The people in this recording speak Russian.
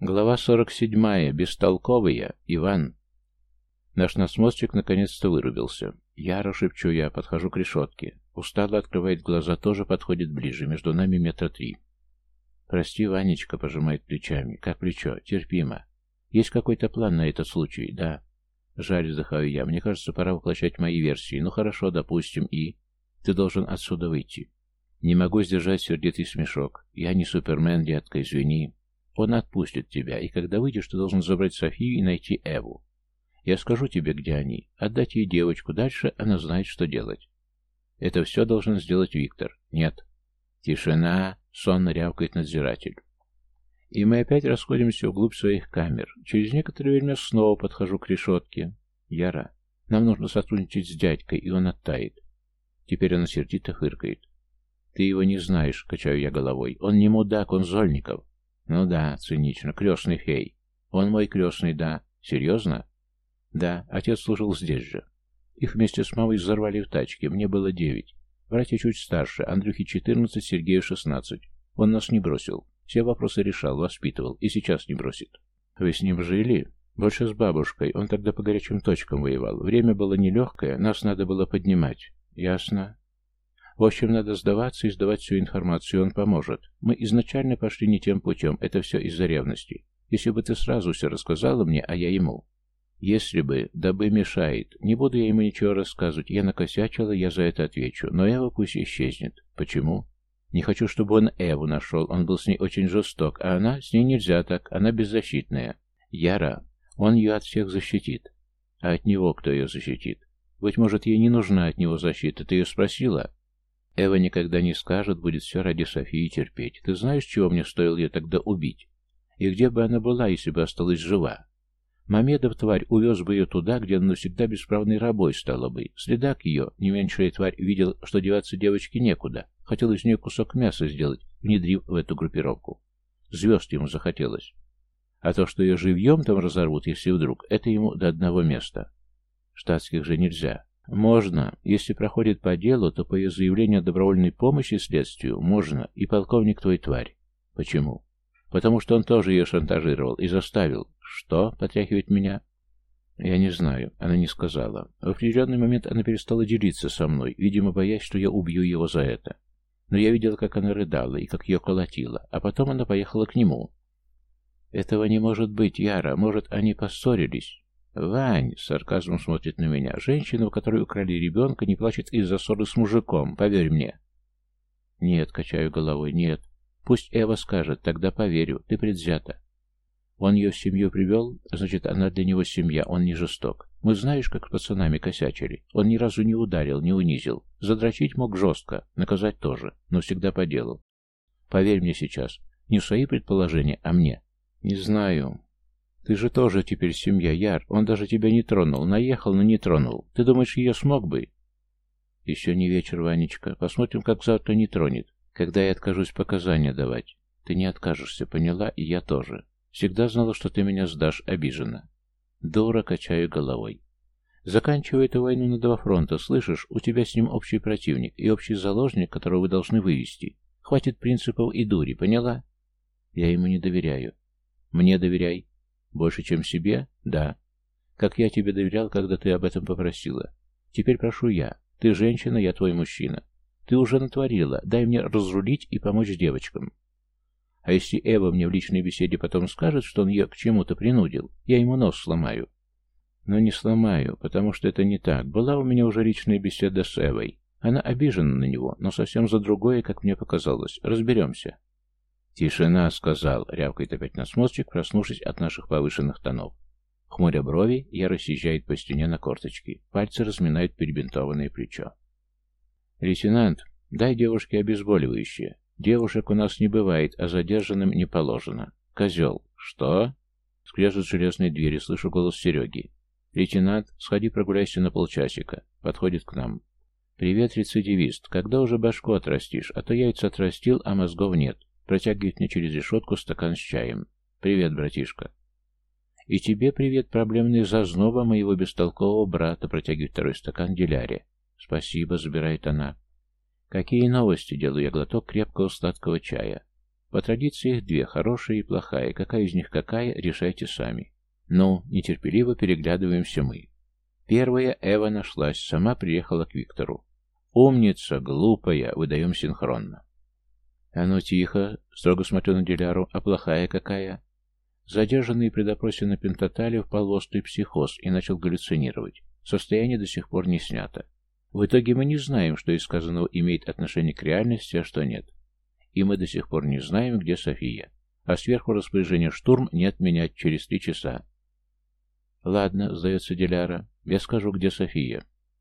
Глава 47. Бестолковые. Иван. Наш насмотрщик наконец-то вырубился. Яро шепчу я, подхожу к решетке. Устало открывает глаза, тоже подходит ближе, между нами метра три. «Прости, Ванечка», — пожимает плечами. «Как плечо? Терпимо. Есть какой-то план на этот случай?» «Да». «Жаль, вздыхаю я. Мне кажется, пора воплощать мои версии. Ну хорошо, допустим, и...» «Ты должен отсюда выйти». «Не могу сдержать сердитый смешок. Я не Супермен, детка, извини. Он отпустит тебя, и когда выйдешь, ты должен забрать Софию и найти Эву. Я скажу тебе, где они. Отдать ей девочку. Дальше она знает, что делать. Это все должен сделать Виктор. Нет. Тишина. Сонно рявкает надзиратель. И мы опять расходимся вглубь своих камер. Через некоторое время снова подхожу к решетке. Яра, нам нужно сотрудничать с дядькой, и он оттает. Теперь она сердито фыркает. Ты его не знаешь, качаю я головой. Он не мудак, он Зольников. Ну да, цинично, крестный фей. Он мой крестный, да. Серьезно? Да, отец служил здесь же. Их вместе с мамой взорвали в тачке, мне было девять. Братья чуть старше, Андрюхе четырнадцать, Сергею шестнадцать. Он нас не бросил. Все вопросы решал, воспитывал, и сейчас не бросит. Вы с ним жили? Больше с бабушкой. Он тогда по горячим точкам воевал. Время было нелегкое, нас надо было поднимать. Ясно. В общем, надо сдаваться и сдавать всю информацию, он поможет. Мы изначально пошли не тем путем, это все из-за ревности. Если бы ты сразу все рассказала мне, а я ему. Если бы, дабы мешает. Не буду я ему ничего рассказывать, я накосячила, я за это отвечу. Но Эва пусть исчезнет. Почему? Не хочу, чтобы он Эву нашел, он был с ней очень жесток, а она, с ней нельзя так, она беззащитная. Яра, он ее от всех защитит. А от него кто ее защитит? Быть может, ей не нужна от него защита, ты ее спросила? Эва никогда не скажет, будет все ради Софии терпеть. Ты знаешь, чего мне стоило ее тогда убить? И где бы она была, если бы осталась жива? Мамедов, тварь, увез бы ее туда, где она навсегда бесправной рабой стала бы. Следак ее, не меньшая тварь, видел, что деваться девочке некуда. Хотел из нее кусок мяса сделать, внедрив в эту группировку. Звезд ему захотелось. А то, что ее живьем там разорвут, если вдруг, это ему до одного места. Штатских же нельзя. Можно. Если проходит по делу, то по ее заявлению о добровольной помощи следствию можно, и полковник твой тварь. Почему? Потому что он тоже ее шантажировал и заставил. Что? Потряхивает меня? Я не знаю. Она не сказала. В определенный момент она перестала делиться со мной, видимо, боясь, что я убью его за это. Но я видел, как она рыдала и как ее колотила, а потом она поехала к нему. Этого не может быть, Яра. Может, они поссорились? «Вань!» — с сарказмом смотрит на меня. «Женщина, у которой украли ребенка, не плачет из-за ссоры с мужиком, поверь мне». «Нет», — качаю головой, — «нет. Пусть Эва скажет, тогда поверю, ты предвзята». Он ее в семью привел, значит, она для него семья, он не жесток. Мы знаешь, как пацанами косячили. Он ни разу не ударил, не унизил. Задрочить мог жестко, наказать тоже, но всегда по делу. Поверь мне сейчас, не свои предположения, а мне. Не знаю. Ты же тоже теперь семья, Яр. Он даже тебя не тронул. Наехал, но не тронул. Ты думаешь, ее смог бы? Еще не вечер, Ванечка. Посмотрим, как завтра не тронет. Когда я откажусь показания давать. Ты не откажешься, поняла? И я тоже. Всегда знала, что ты меня сдашь, обижена. Дура, качаю головой. Заканчивай эту войну на два фронта, слышишь? У тебя с ним общий противник и общий заложник, которого вы должны вывести. Хватит принципов и дури, поняла? Я ему не доверяю. Мне доверяй. Больше, чем себе? Да. Как я тебе доверял, когда ты об этом попросила. Теперь прошу я. Ты женщина, я твой мужчина. Ты уже натворила. Дай мне разрулить и помочь девочкам. А если Эва мне в личной беседе потом скажет, что он ее к чему-то принудил, я ему нос сломаю. Но не сломаю, потому что это не так. Была у меня уже личная беседа с Эвой. Она обижена на него, но совсем за другое, как мне показалось. Разберемся. «Тишина!» — сказал, рявкает опять насмотрщик, проснувшись от наших повышенных тонов. Хмуря брови, я съезжает по стене на корточки. Пальцы разминают перебинтованное плечо. «Лейтенант, дай девушке обезболивающее. Девушек у нас не бывает, а задержанным не положено. Козел. Что?» Скрежет железные двери, слышу голос Сереги. «Лейтенант, сходи прогуляйся на полчасика». Подходит к нам. «Привет, рецидивист. Когда уже башку отрастишь? А то яйца отрастил, а мозгов нет. Протягивает мне через решетку стакан с чаем. «Привет, братишка». «И тебе привет, проблемный зазноба моего бестолкового брата», протягивает второй стакан Диляре. «Спасибо», — забирает она. «Какие новости?» — делаю я глоток крепкого сладкого чая. По традиции их две, хорошая и плохая. Какая из них какая, решайте сами. Ну, нетерпеливо переглядываемся мы. Первая Эва нашлась, сама приехала к Виктору. «Умница, глупая!» — выдаем синхронно. «А ну тихо!» — строго смотрю на Диляру. «А плохая какая?» Задержанный при допросе на Пентатале впал в острый психоз и начал галлюцинировать. Состояние до сих пор не снято. В итоге мы не знаем, что из сказанного имеет отношение к реальности, а что нет. И мы до сих пор не знаем, где София. А сверху распоряжение штурм не отменять через три часа. Ладно, сдается Диляра, я скажу, где София.